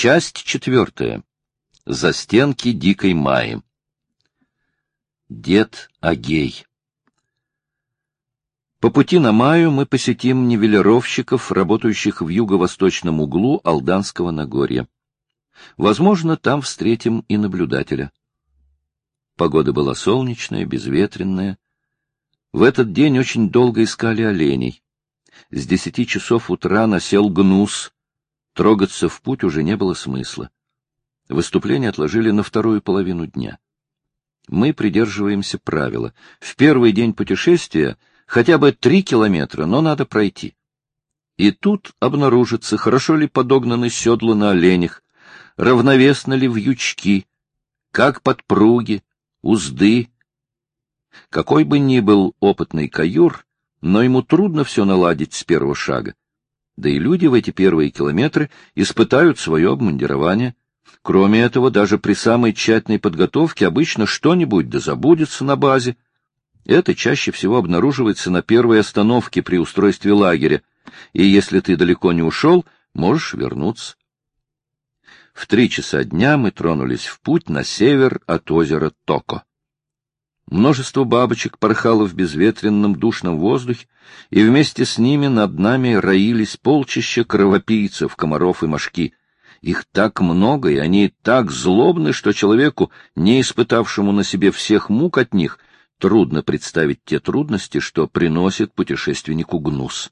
Часть четвертая. Застенки дикой Майи. Дед Агей. По пути на Маю мы посетим нивелировщиков, работающих в юго-восточном углу Алданского Нагорья. Возможно, там встретим и наблюдателя. Погода была солнечная, безветренная. В этот день очень долго искали оленей. С десяти часов утра насел гнус. Трогаться в путь уже не было смысла. Выступление отложили на вторую половину дня. Мы придерживаемся правила. В первый день путешествия хотя бы три километра, но надо пройти. И тут обнаружится, хорошо ли подогнаны седла на оленях, равновесно ли вьючки, как подпруги, узды. Какой бы ни был опытный каюр, но ему трудно все наладить с первого шага. Да и люди в эти первые километры испытают свое обмундирование. Кроме этого, даже при самой тщательной подготовке обычно что-нибудь да забудется на базе. Это чаще всего обнаруживается на первой остановке при устройстве лагеря, и если ты далеко не ушел, можешь вернуться. В три часа дня мы тронулись в путь на север от озера Токо. Множество бабочек порхало в безветренном душном воздухе, и вместе с ними над нами роились полчища кровопийцев, комаров и мошки. Их так много, и они так злобны, что человеку, не испытавшему на себе всех мук от них, трудно представить те трудности, что приносит путешественнику гнус.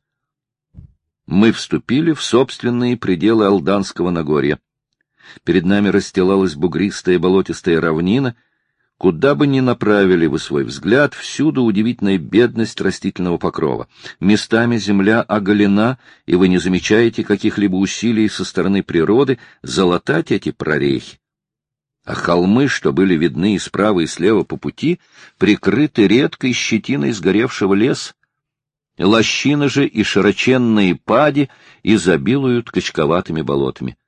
Мы вступили в собственные пределы Алданского Нагорья. Перед нами расстилалась бугристая болотистая равнина. Куда бы ни направили вы свой взгляд, всюду удивительная бедность растительного покрова. Местами земля оголена, и вы не замечаете каких-либо усилий со стороны природы залатать эти прорехи. А холмы, что были видны и справа, и слева по пути, прикрыты редкой щетиной сгоревшего леса. Лощины же и широченные пади изобилуют качковатыми болотами.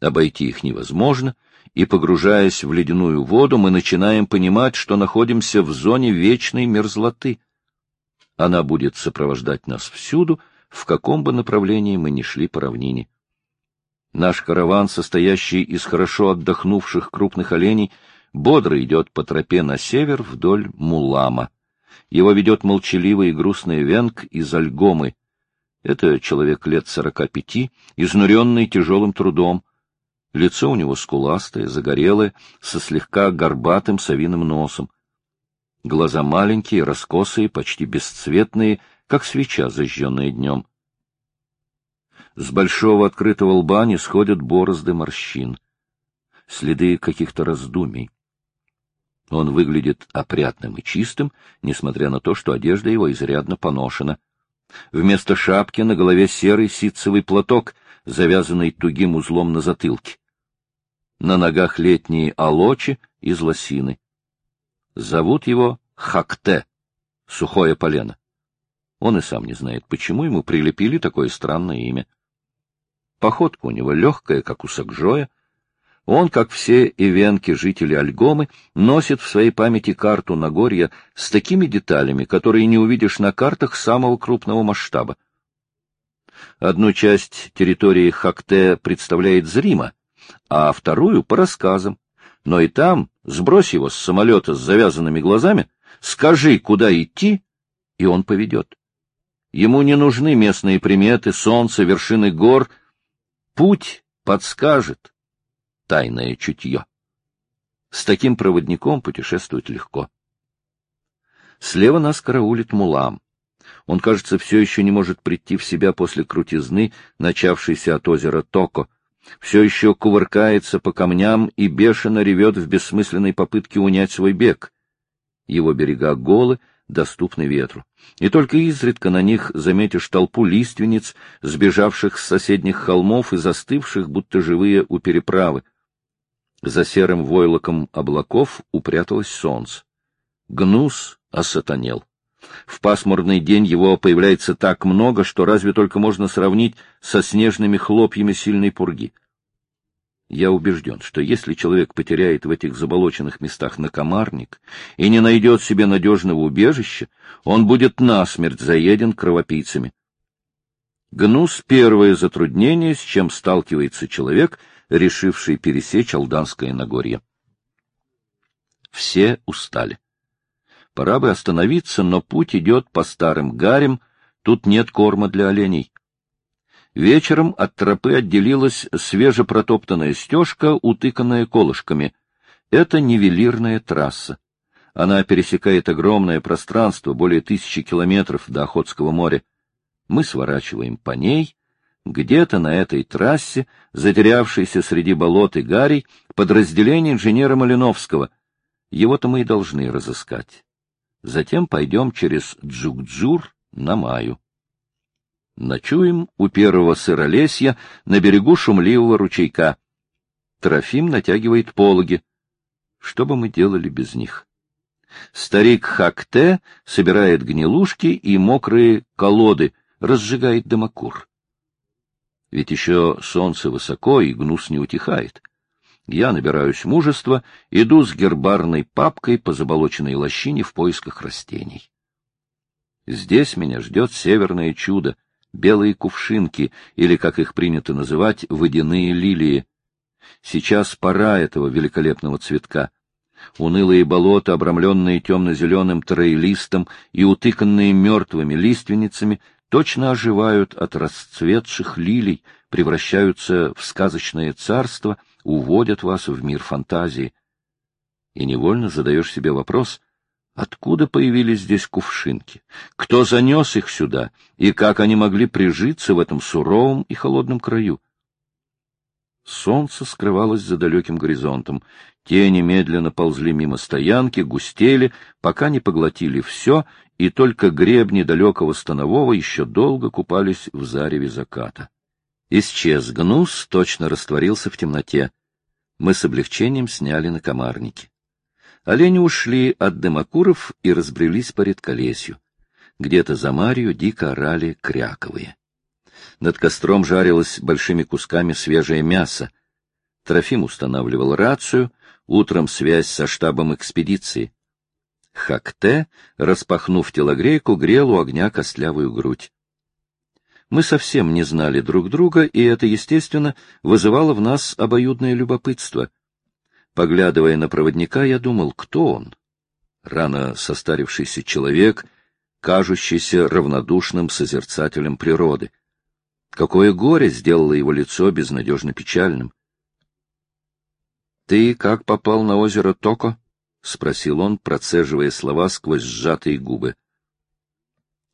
Обойти их невозможно, и, погружаясь в ледяную воду, мы начинаем понимать, что находимся в зоне вечной мерзлоты. Она будет сопровождать нас всюду, в каком бы направлении мы ни шли по равнине. Наш караван, состоящий из хорошо отдохнувших крупных оленей, бодро идет по тропе на север вдоль Мулама. Его ведет молчаливый и грустный венг из Альгомы. Это человек лет сорока пяти, изнуренный тяжелым трудом, Лицо у него скуластое, загорелое, со слегка горбатым совиным носом. Глаза маленькие, раскосые, почти бесцветные, как свеча, зажженная днем. С большого открытого лба не сходят борозды морщин, следы каких-то раздумий. Он выглядит опрятным и чистым, несмотря на то, что одежда его изрядно поношена. Вместо шапки на голове серый ситцевый платок, завязанный тугим узлом на затылке на ногах летние алочи из лосины. Зовут его Хакте, сухое полено. Он и сам не знает, почему ему прилепили такое странное имя. Походка у него легкая, как у Сакжоя. Он, как все ивенки, жители Альгомы, носит в своей памяти карту Нагорья с такими деталями, которые не увидишь на картах самого крупного масштаба. Одну часть территории Хакте представляет Зрима, а вторую — по рассказам. Но и там сбрось его с самолета с завязанными глазами, скажи, куда идти, и он поведет. Ему не нужны местные приметы, солнце, вершины гор. Путь подскажет тайное чутье. С таким проводником путешествовать легко. Слева нас караулит Мулам. Он, кажется, все еще не может прийти в себя после крутизны, начавшейся от озера Токо, все еще кувыркается по камням и бешено ревет в бессмысленной попытке унять свой бег. Его берега голы, доступны ветру, и только изредка на них заметишь толпу лиственниц, сбежавших с соседних холмов и застывших, будто живые у переправы. За серым войлоком облаков упряталось солнце. Гнус осатанел. В пасмурный день его появляется так много, что разве только можно сравнить со снежными хлопьями сильной пурги. Я убежден, что если человек потеряет в этих заболоченных местах накомарник и не найдет себе надежного убежища, он будет насмерть заеден кровопийцами. Гнус — первое затруднение, с чем сталкивается человек, решивший пересечь Алданское Нагорье. Все устали. Пора бы остановиться, но путь идет по старым гарям, тут нет корма для оленей. Вечером от тропы отделилась свежепротоптанная стежка, утыканная колышками. Это нивелирная трасса. Она пересекает огромное пространство, более тысячи километров до Охотского моря. Мы сворачиваем по ней. Где-то на этой трассе, затерявшейся среди болот и гарей, подразделение инженера Малиновского. Его-то мы и должны разыскать. Затем пойдем через Джукджур на Маю. Ночуем у первого сырого лесья на берегу шумливого ручейка. Трофим натягивает пологи. Что бы мы делали без них? Старик Хакте собирает гнилушки и мокрые колоды, разжигает дымокур. Ведь еще солнце высоко, и гнус не утихает. Я набираюсь мужества, иду с гербарной папкой по заболоченной лощине в поисках растений. Здесь меня ждет северное чудо — белые кувшинки, или, как их принято называть, водяные лилии. Сейчас пора этого великолепного цветка — Унылые болота, обрамленные темно-зеленым троелистом и утыканные мертвыми лиственницами, точно оживают от расцветших лилий, превращаются в сказочное царство, уводят вас в мир фантазии. И невольно задаешь себе вопрос, откуда появились здесь кувшинки, кто занес их сюда, и как они могли прижиться в этом суровом и холодном краю. Солнце скрывалось за далеким горизонтом. Тени медленно ползли мимо стоянки, густели, пока не поглотили все, и только гребни далекого станового еще долго купались в зареве заката. Исчез гнус, точно растворился в темноте. Мы с облегчением сняли на комарники. Олени ушли от дымокуров и разбрелись по редколесью. Где-то за Марию дико орали кряковые. Над костром жарилось большими кусками свежее мясо. Трофим устанавливал рацию, утром связь со штабом экспедиции. Хакте, распахнув телогрейку, грел у огня костлявую грудь. Мы совсем не знали друг друга, и это, естественно, вызывало в нас обоюдное любопытство. Поглядывая на проводника, я думал, кто он? Рано состарившийся человек, кажущийся равнодушным созерцателем природы. Какое горе сделало его лицо безнадежно печальным. — Ты как попал на озеро Токо? — спросил он, процеживая слова сквозь сжатые губы.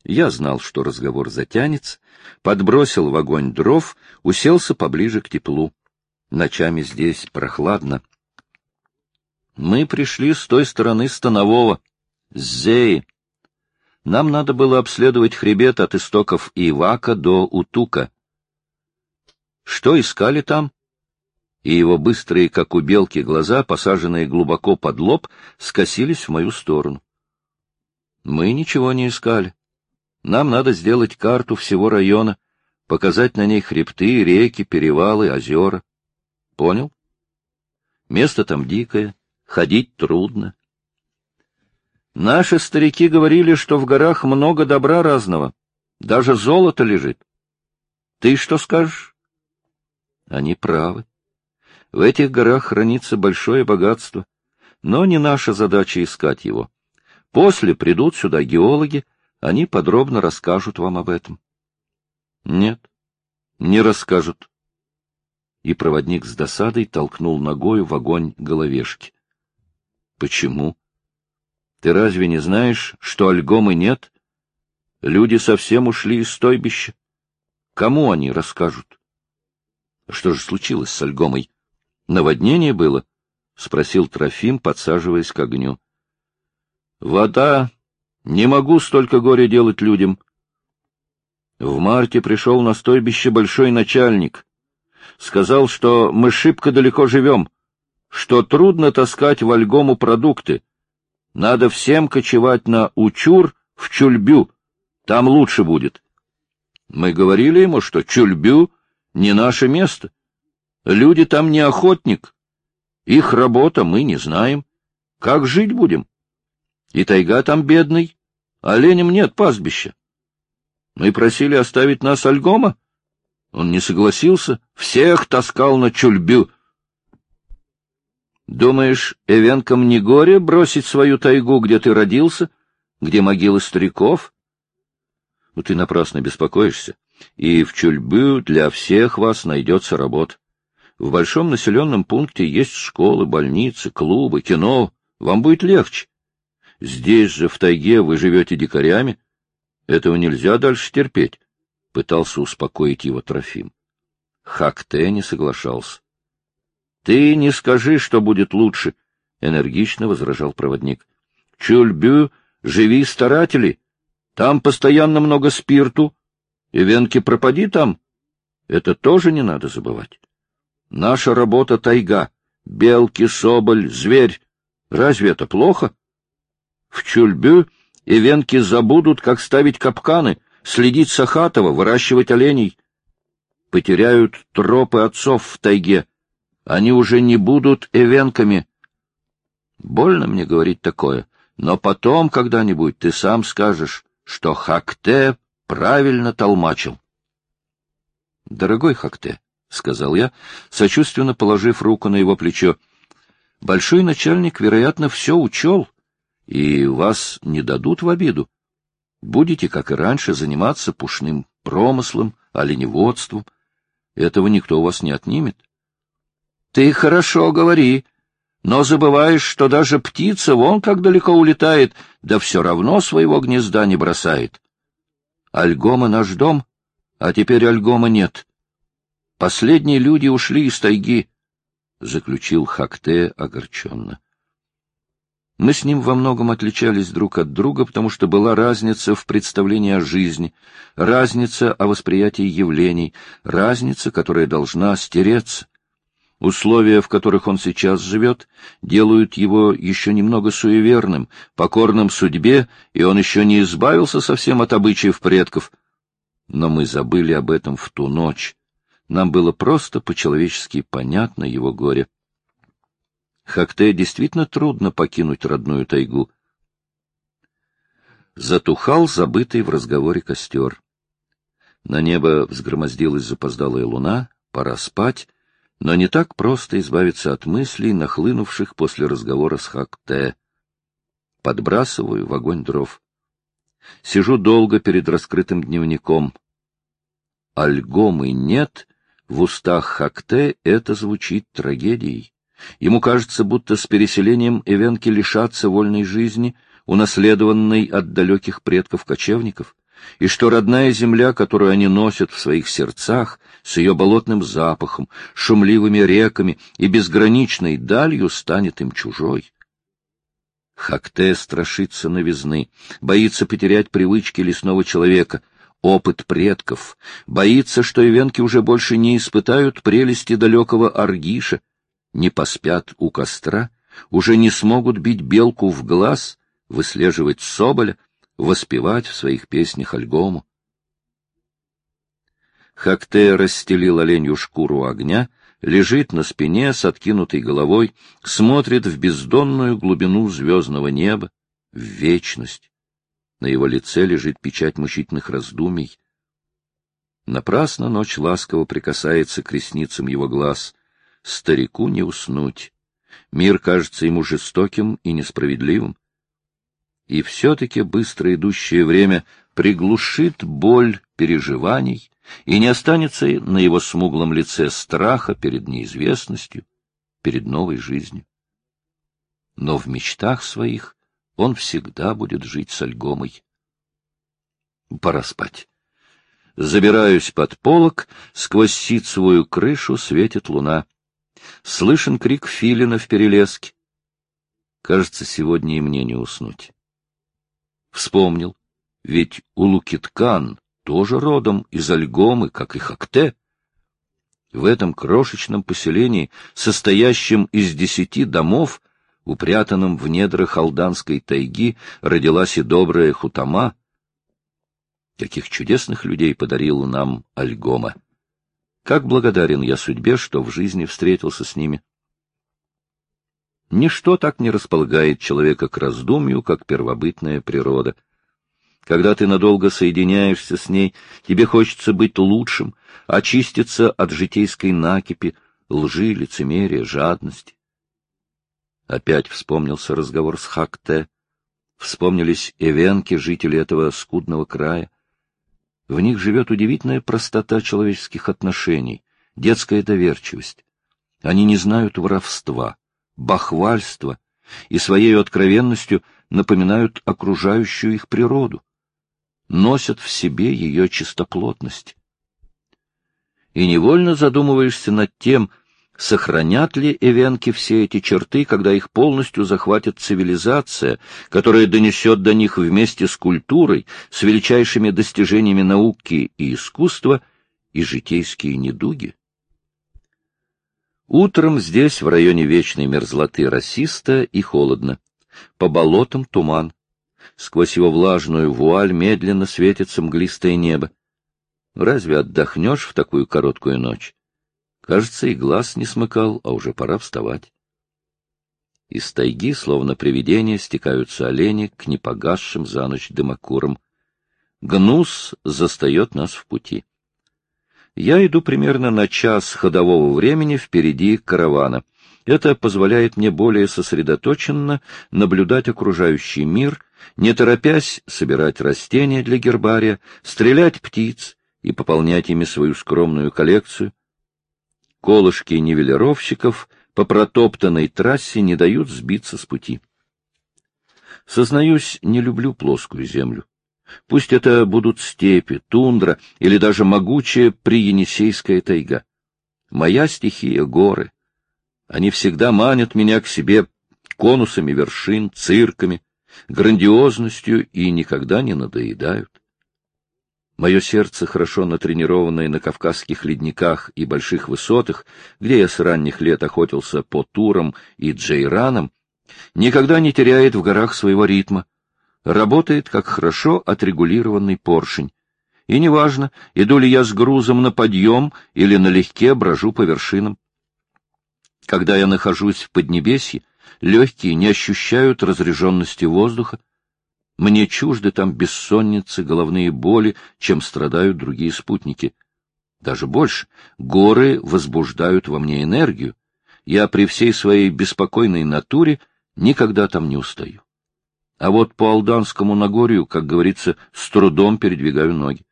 Я знал, что разговор затянется, подбросил в огонь дров, уселся поближе к теплу. Ночами здесь прохладно. Мы пришли с той стороны Станового, с Зеи. Нам надо было обследовать хребет от истоков Ивака до Утука. Что искали там? И его быстрые, как у белки, глаза, посаженные глубоко под лоб, скосились в мою сторону. Мы ничего не искали. Нам надо сделать карту всего района, показать на ней хребты, реки, перевалы, озера. Понял? Место там дикое, ходить трудно. Наши старики говорили, что в горах много добра разного, даже золото лежит. Ты что скажешь? Они правы. В этих горах хранится большое богатство, но не наша задача искать его. После придут сюда геологи, они подробно расскажут вам об этом. Нет, не расскажут. И проводник с досадой толкнул ногою в огонь головешки. Почему? Ты разве не знаешь, что альгомы нет? Люди совсем ушли из стойбища. Кому они расскажут? Что же случилось с альгомой? Наводнение было? Спросил Трофим, подсаживаясь к огню. Вода. Не могу столько горя делать людям. В марте пришел на стойбище большой начальник. Сказал, что мы шибко далеко живем, что трудно таскать в альгому продукты, надо всем кочевать на Учур в Чульбю. Там лучше будет. Мы говорили ему, что Чульбю не наше место. Люди там не охотник. Их работа мы не знаем. Как жить будем? И тайга там бедный. Оленям нет пастбища. Мы просили оставить нас Альгома. Он не согласился, всех таскал на чульбю. Думаешь, эвенкам не горе бросить свою тайгу, где ты родился, где могилы стариков? Ну, ты напрасно беспокоишься, и в чульбю для всех вас найдется работа. В большом населенном пункте есть школы, больницы, клубы, кино. Вам будет легче. Здесь же, в тайге, вы живете дикарями. Этого нельзя дальше терпеть. Пытался успокоить его Трофим. Хакте не соглашался. — Ты не скажи, что будет лучше, — энергично возражал проводник. — Чульбю, живи старатели. Там постоянно много спирту. И венки пропади там. Это тоже не надо забывать. Наша работа — тайга. Белки, соболь, зверь. Разве это плохо? В Чульбю и венки забудут, как ставить капканы, следить Сахатова, выращивать оленей. Потеряют тропы отцов в тайге. Они уже не будут эвенками. Больно мне говорить такое, но потом когда-нибудь ты сам скажешь, что Хакте правильно толмачил. Дорогой Хакте, — сказал я, сочувственно положив руку на его плечо. — Большой начальник, вероятно, все учел, и вас не дадут в обиду. Будете, как и раньше, заниматься пушным промыслом, оленеводством. Этого никто у вас не отнимет. — Ты хорошо говори, но забываешь, что даже птица вон как далеко улетает, да все равно своего гнезда не бросает. Альгома наш дом, а теперь Альгома нет. Последние люди ушли из тайги, — заключил Хакте огорченно. Мы с ним во многом отличались друг от друга, потому что была разница в представлении о жизни, разница о восприятии явлений, разница, которая должна стереться. Условия, в которых он сейчас живет, делают его еще немного суеверным, покорным судьбе, и он еще не избавился совсем от обычаев предков. Но мы забыли об этом в ту ночь, нам было просто по-человечески понятно его горе. Хакте действительно трудно покинуть родную тайгу. Затухал забытый в разговоре костер. На небо взгромоздилась запоздалая луна, пора спать, но не так просто избавиться от мыслей, нахлынувших после разговора с Хакте. Подбрасываю в огонь дров. Сижу долго перед раскрытым дневником. Альгомы нет, в устах Хакте это звучит трагедией. Ему кажется, будто с переселением Эвенки лишатся вольной жизни, унаследованной от далеких предков-кочевников, и что родная земля, которую они носят в своих сердцах, с ее болотным запахом, шумливыми реками и безграничной далью, станет им чужой. Хакте страшится новизны, боится потерять привычки лесного человека — опыт предков, боится, что ивенки уже больше не испытают прелести далекого Аргиша, не поспят у костра, уже не смогут бить белку в глаз, выслеживать соболя, воспевать в своих песнях альгому. Хакте расстелил оленью шкуру огня, лежит на спине с откинутой головой, смотрит в бездонную глубину звездного неба, в вечность. На его лице лежит печать мучительных раздумий. Напрасно ночь ласково прикасается к ресницам его глаз. Старику не уснуть. Мир кажется ему жестоким и несправедливым. И все-таки быстро идущее время приглушит боль переживаний, и не останется на его смуглом лице страха перед неизвестностью, перед новой жизнью. Но в мечтах своих он всегда будет жить с Альгомой. Пора спать. Забираюсь под полок, сквозь ситцевую крышу светит луна. Слышен крик филина в перелеске. Кажется, сегодня и мне не уснуть. Вспомнил, ведь Улукиткан тоже родом из Альгомы, как и Хакте. В этом крошечном поселении, состоящем из десяти домов, упрятанном в недрах алданской тайги, родилась и добрая Хутама. Каких чудесных людей подарил нам Альгома! Как благодарен я судьбе, что в жизни встретился с ними. Ничто так не располагает человека к раздумью, как первобытная природа. Когда ты надолго соединяешься с ней, тебе хочется быть лучшим, очиститься от житейской накипи, лжи, лицемерия, жадности. Опять вспомнился разговор с Хакте, вспомнились эвенки, жители этого скудного края. В них живет удивительная простота человеческих отношений, детская доверчивость. Они не знают воровства, бахвальства и своей откровенностью напоминают окружающую их природу, носят в себе ее чистоплотность. И невольно задумываешься над тем, сохранят ли эвенки все эти черты, когда их полностью захватит цивилизация, которая донесет до них вместе с культурой, с величайшими достижениями науки и искусства и житейские недуги. Утром здесь, в районе вечной мерзлоты, расиста и холодно. По болотам туман. Сквозь его влажную вуаль медленно светится мглистое небо. Разве отдохнешь в такую короткую ночь? Кажется, и глаз не смыкал, а уже пора вставать. Из тайги, словно привидения, стекаются олени к непогасшим за ночь дымокурам. Гнус застает нас в пути. Я иду примерно на час ходового времени впереди каравана. Это позволяет мне более сосредоточенно наблюдать окружающий мир, не торопясь собирать растения для гербария, стрелять птиц и пополнять ими свою скромную коллекцию. Колышки нивелировщиков по протоптанной трассе не дают сбиться с пути. Сознаюсь, не люблю плоскую землю. Пусть это будут степи, тундра или даже могучая приенисейская тайга. Моя стихия — горы. Они всегда манят меня к себе конусами вершин, цирками, грандиозностью и никогда не надоедают. Мое сердце, хорошо натренированное на кавказских ледниках и больших высотах, где я с ранних лет охотился по турам и джейранам, никогда не теряет в горах своего ритма, работает как хорошо отрегулированный поршень. И неважно, иду ли я с грузом на подъем или налегке брожу по вершинам. Когда я нахожусь в Поднебесье, легкие не ощущают разреженности воздуха. Мне чужды там бессонницы, головные боли, чем страдают другие спутники. Даже больше, горы возбуждают во мне энергию. Я при всей своей беспокойной натуре никогда там не устаю. А вот по Алданскому Нагорью, как говорится, с трудом передвигаю ноги.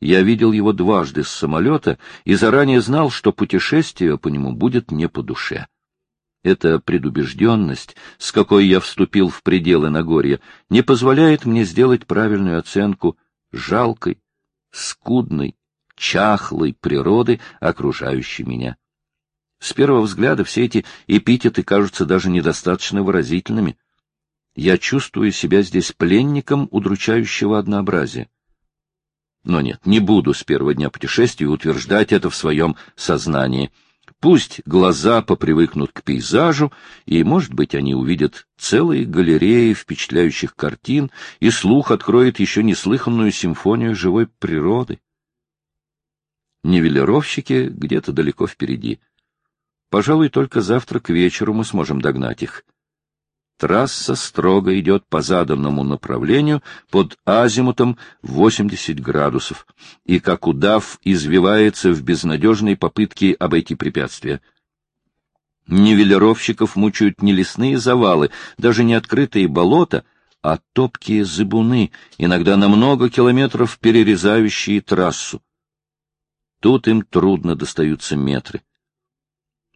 Я видел его дважды с самолета и заранее знал, что путешествие по нему будет не по душе. Эта предубежденность, с какой я вступил в пределы Нагорья, не позволяет мне сделать правильную оценку жалкой, скудной, чахлой природы, окружающей меня. С первого взгляда все эти эпитеты кажутся даже недостаточно выразительными — я чувствую себя здесь пленником удручающего однообразия. Но нет, не буду с первого дня путешествия утверждать это в своем сознании. Пусть глаза попривыкнут к пейзажу, и, может быть, они увидят целые галереи впечатляющих картин, и слух откроет еще неслыханную симфонию живой природы. Нивелировщики где-то далеко впереди. Пожалуй, только завтра к вечеру мы сможем догнать их. Трасса строго идет по заданному направлению под азимутом 80 градусов и, как удав, извивается в безнадежной попытке обойти препятствия. Нивелировщиков мучают не лесные завалы, даже не открытые болота, а топкие зыбуны, иногда на много километров перерезающие трассу. Тут им трудно достаются метры.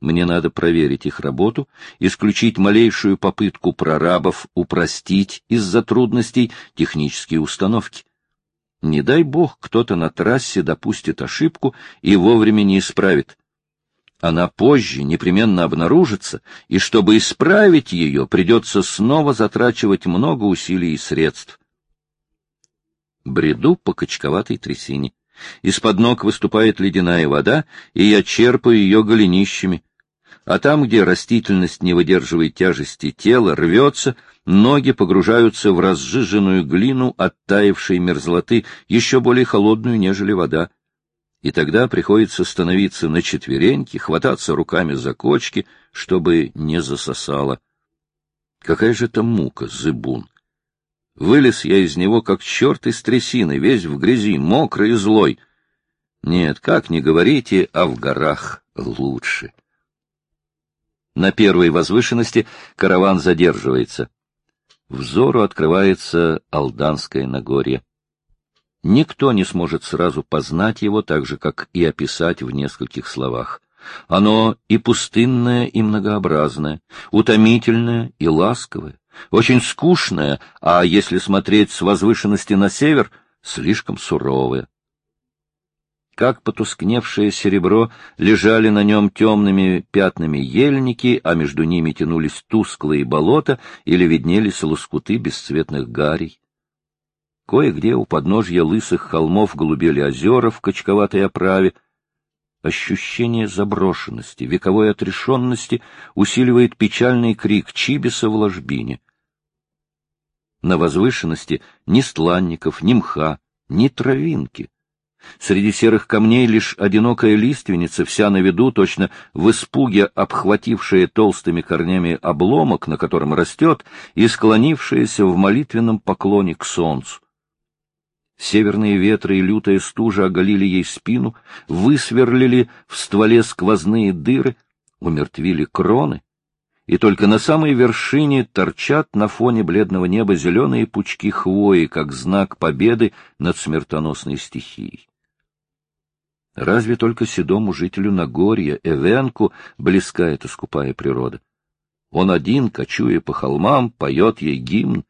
Мне надо проверить их работу, исключить малейшую попытку прорабов упростить из-за трудностей технические установки. Не дай бог, кто-то на трассе допустит ошибку и вовремя не исправит. Она позже непременно обнаружится, и чтобы исправить ее, придется снова затрачивать много усилий и средств. Бреду по качковатой трясине. Из-под ног выступает ледяная вода, и я черпаю ее голенищами а там, где растительность не выдерживает тяжести тела, рвется, ноги погружаются в разжиженную глину оттаившей мерзлоты, еще более холодную, нежели вода. И тогда приходится становиться на четвереньки, хвататься руками за кочки, чтобы не засосало. Какая же это мука, зыбун! Вылез я из него, как черт из трясины, весь в грязи, мокрый и злой. Нет, как не говорите, а в горах лучше. На первой возвышенности караван задерживается. Взору открывается Алданское Нагорье. Никто не сможет сразу познать его так же, как и описать в нескольких словах. Оно и пустынное, и многообразное, утомительное и ласковое, очень скучное, а если смотреть с возвышенности на север, слишком суровое. Как потускневшее серебро лежали на нем темными пятнами ельники, а между ними тянулись тусклые болота или виднелись лоскуты бесцветных гарей. Кое-где у подножья лысых холмов голубели озера в качковатой оправе, Ощущение заброшенности, вековой отрешенности усиливает печальный крик Чибиса в ложбине. На возвышенности ни стланников, ни мха, ни травинки. Среди серых камней лишь одинокая лиственница, вся на виду, точно в испуге обхватившая толстыми корнями обломок, на котором растет, и склонившаяся в молитвенном поклоне к солнцу. Северные ветры и лютая стужа оголили ей спину, высверлили в стволе сквозные дыры, умертвили кроны, и только на самой вершине торчат на фоне бледного неба зеленые пучки хвои, как знак победы над смертоносной стихией. Разве только седому жителю Нагорья, Эвенку, близка эта скупая природа. Он один, кочуя по холмам, поет ей гимн,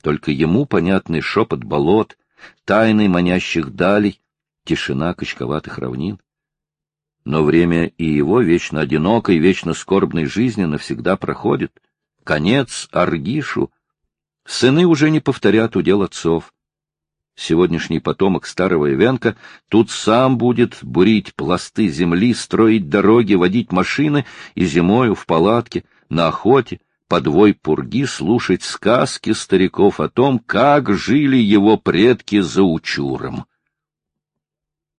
только ему понятный шепот болот — тайны манящих далей, тишина качковатых равнин. Но время и его вечно одинокой, вечно скорбной жизни навсегда проходит. Конец Аргишу. Сыны уже не повторят удел отцов. Сегодняшний потомок старого Ивенка тут сам будет бурить пласты земли, строить дороги, водить машины и зимою в палатке, на охоте, подвой пурги слушать сказки стариков о том, как жили его предки за учуром.